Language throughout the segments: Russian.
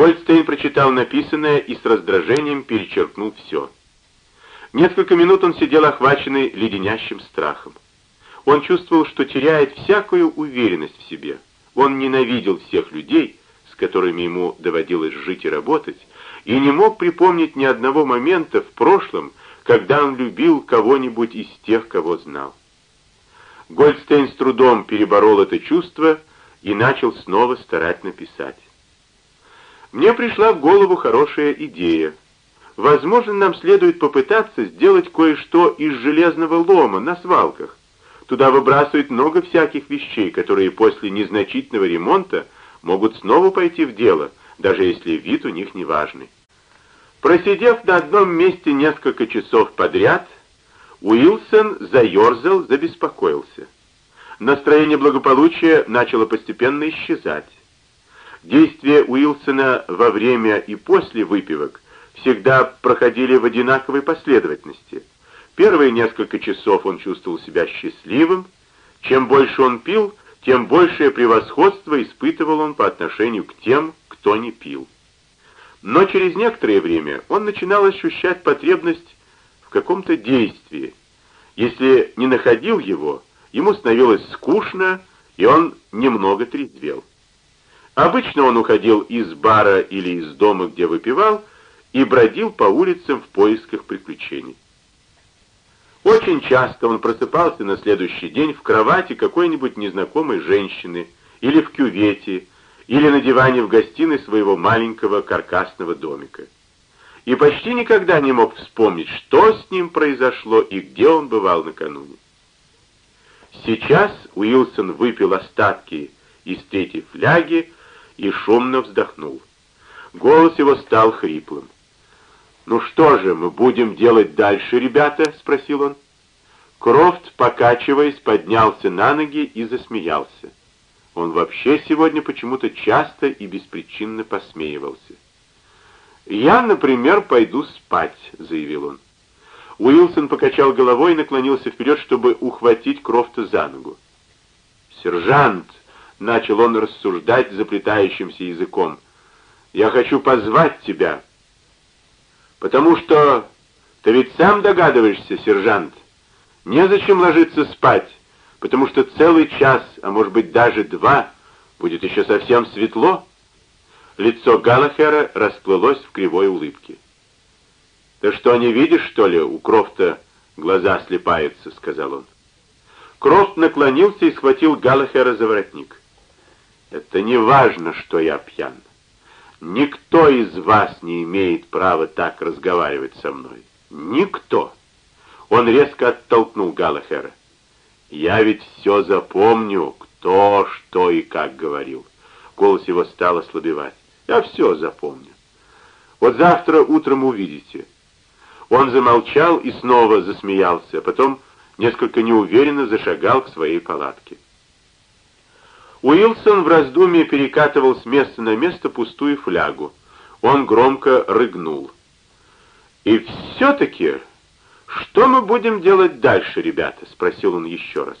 Гольдстейн прочитал написанное и с раздражением перечеркнул все. Несколько минут он сидел охваченный леденящим страхом. Он чувствовал, что теряет всякую уверенность в себе. Он ненавидел всех людей, с которыми ему доводилось жить и работать, и не мог припомнить ни одного момента в прошлом, когда он любил кого-нибудь из тех, кого знал. Гольдстейн с трудом переборол это чувство и начал снова старательно писать. Мне пришла в голову хорошая идея. Возможно, нам следует попытаться сделать кое-что из железного лома на свалках. Туда выбрасывают много всяких вещей, которые после незначительного ремонта могут снова пойти в дело, даже если вид у них неважный. Просидев на одном месте несколько часов подряд, Уилсон заерзал, забеспокоился. Настроение благополучия начало постепенно исчезать. Действия Уилсона во время и после выпивок всегда проходили в одинаковой последовательности. Первые несколько часов он чувствовал себя счастливым. Чем больше он пил, тем большее превосходство испытывал он по отношению к тем, кто не пил. Но через некоторое время он начинал ощущать потребность в каком-то действии. Если не находил его, ему становилось скучно, и он немного трезвел. Обычно он уходил из бара или из дома, где выпивал, и бродил по улицам в поисках приключений. Очень часто он просыпался на следующий день в кровати какой-нибудь незнакомой женщины, или в кювете, или на диване в гостиной своего маленького каркасного домика. И почти никогда не мог вспомнить, что с ним произошло и где он бывал накануне. Сейчас Уилсон выпил остатки из третьей фляги, и шумно вздохнул. Голос его стал хриплым. «Ну что же, мы будем делать дальше, ребята?» — спросил он. Крофт, покачиваясь, поднялся на ноги и засмеялся. Он вообще сегодня почему-то часто и беспричинно посмеивался. «Я, например, пойду спать», — заявил он. Уилсон покачал головой и наклонился вперед, чтобы ухватить Крофта за ногу. «Сержант!» Начал он рассуждать заплетающимся языком. «Я хочу позвать тебя, потому что ты ведь сам догадываешься, сержант, незачем ложиться спать, потому что целый час, а может быть даже два, будет еще совсем светло». Лицо Галлахера расплылось в кривой улыбке. «Ты что, не видишь, что ли, у Крофта глаза слепаются?» — сказал он. Крофт наклонился и схватил Галлахера за воротник. Это не важно, что я пьян. Никто из вас не имеет права так разговаривать со мной. Никто. Он резко оттолкнул Галахера. Я ведь все запомню, кто, что и как говорил. Голос его стал ослабевать. Я все запомню. Вот завтра утром увидите. Он замолчал и снова засмеялся, а потом несколько неуверенно зашагал к своей палатке. Уилсон в раздумье перекатывал с места на место пустую флягу. Он громко рыгнул. «И все-таки, что мы будем делать дальше, ребята?» — спросил он еще раз.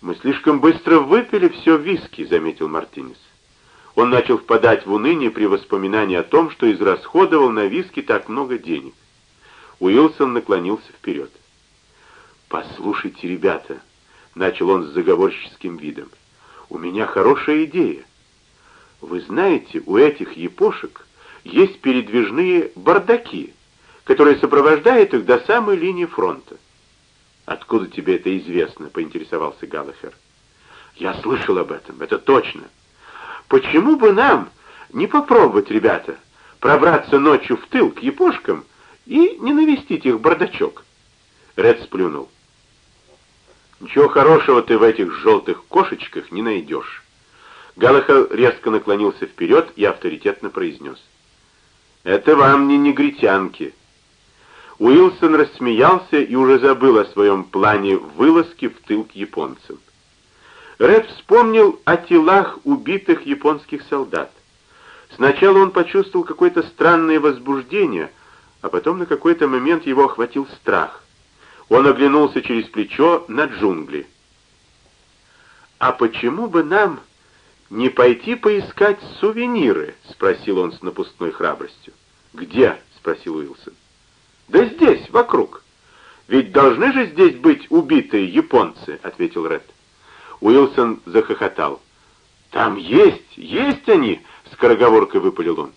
«Мы слишком быстро выпили все виски», — заметил Мартинес. Он начал впадать в уныние при воспоминании о том, что израсходовал на виски так много денег. Уилсон наклонился вперед. «Послушайте, ребята», — начал он с заговорческим видом, — у меня хорошая идея. Вы знаете, у этих япошек есть передвижные бардаки, которые сопровождают их до самой линии фронта. «Откуда тебе это известно?» — поинтересовался Галлахер. «Я слышал об этом, это точно. Почему бы нам не попробовать, ребята, пробраться ночью в тыл к япошкам и не навестить их бардачок?» Ред сплюнул. Ничего хорошего ты в этих желтых кошечках не найдешь. Галахер резко наклонился вперед и авторитетно произнес. «Это вам не негритянки». Уилсон рассмеялся и уже забыл о своем плане вылазки в тыл к японцам. Ред вспомнил о телах убитых японских солдат. Сначала он почувствовал какое-то странное возбуждение, а потом на какой-то момент его охватил страх. Он оглянулся через плечо на джунгли. «А почему бы нам «Не пойти поискать сувениры?» — спросил он с напускной храбростью. «Где?» — спросил Уилсон. «Да здесь, вокруг. Ведь должны же здесь быть убитые японцы», — ответил Ред. Уилсон захохотал. «Там есть, есть они!» — скороговоркой выпалил он.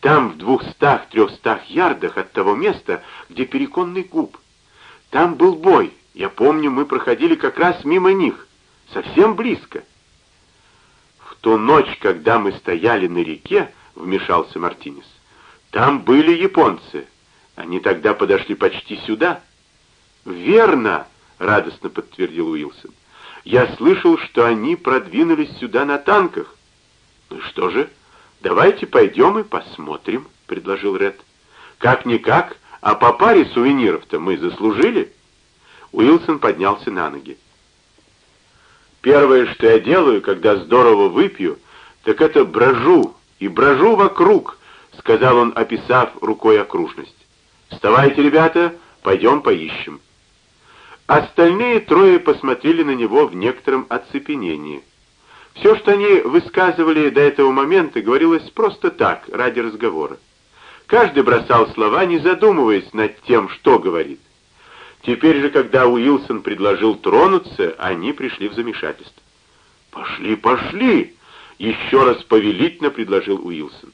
«Там в двухстах-трехстах ярдах от того места, где переконный губ. Там был бой. Я помню, мы проходили как раз мимо них. Совсем близко». «В ту ночь, когда мы стояли на реке, — вмешался Мартинес, — там были японцы. Они тогда подошли почти сюда». «Верно!» — радостно подтвердил Уилсон. «Я слышал, что они продвинулись сюда на танках». «Ну что же, давайте пойдем и посмотрим», — предложил Ред. «Как-никак, а по паре сувениров-то мы заслужили». Уилсон поднялся на ноги. «Первое, что я делаю, когда здорово выпью, так это брожу, и брожу вокруг», — сказал он, описав рукой окружность. «Вставайте, ребята, пойдем поищем». Остальные трое посмотрели на него в некотором оцепенении. Все, что они высказывали до этого момента, говорилось просто так, ради разговора. Каждый бросал слова, не задумываясь над тем, что говорит. Теперь же, когда Уилсон предложил тронуться, они пришли в замешательство. «Пошли, пошли!» — еще раз повелительно предложил Уилсон.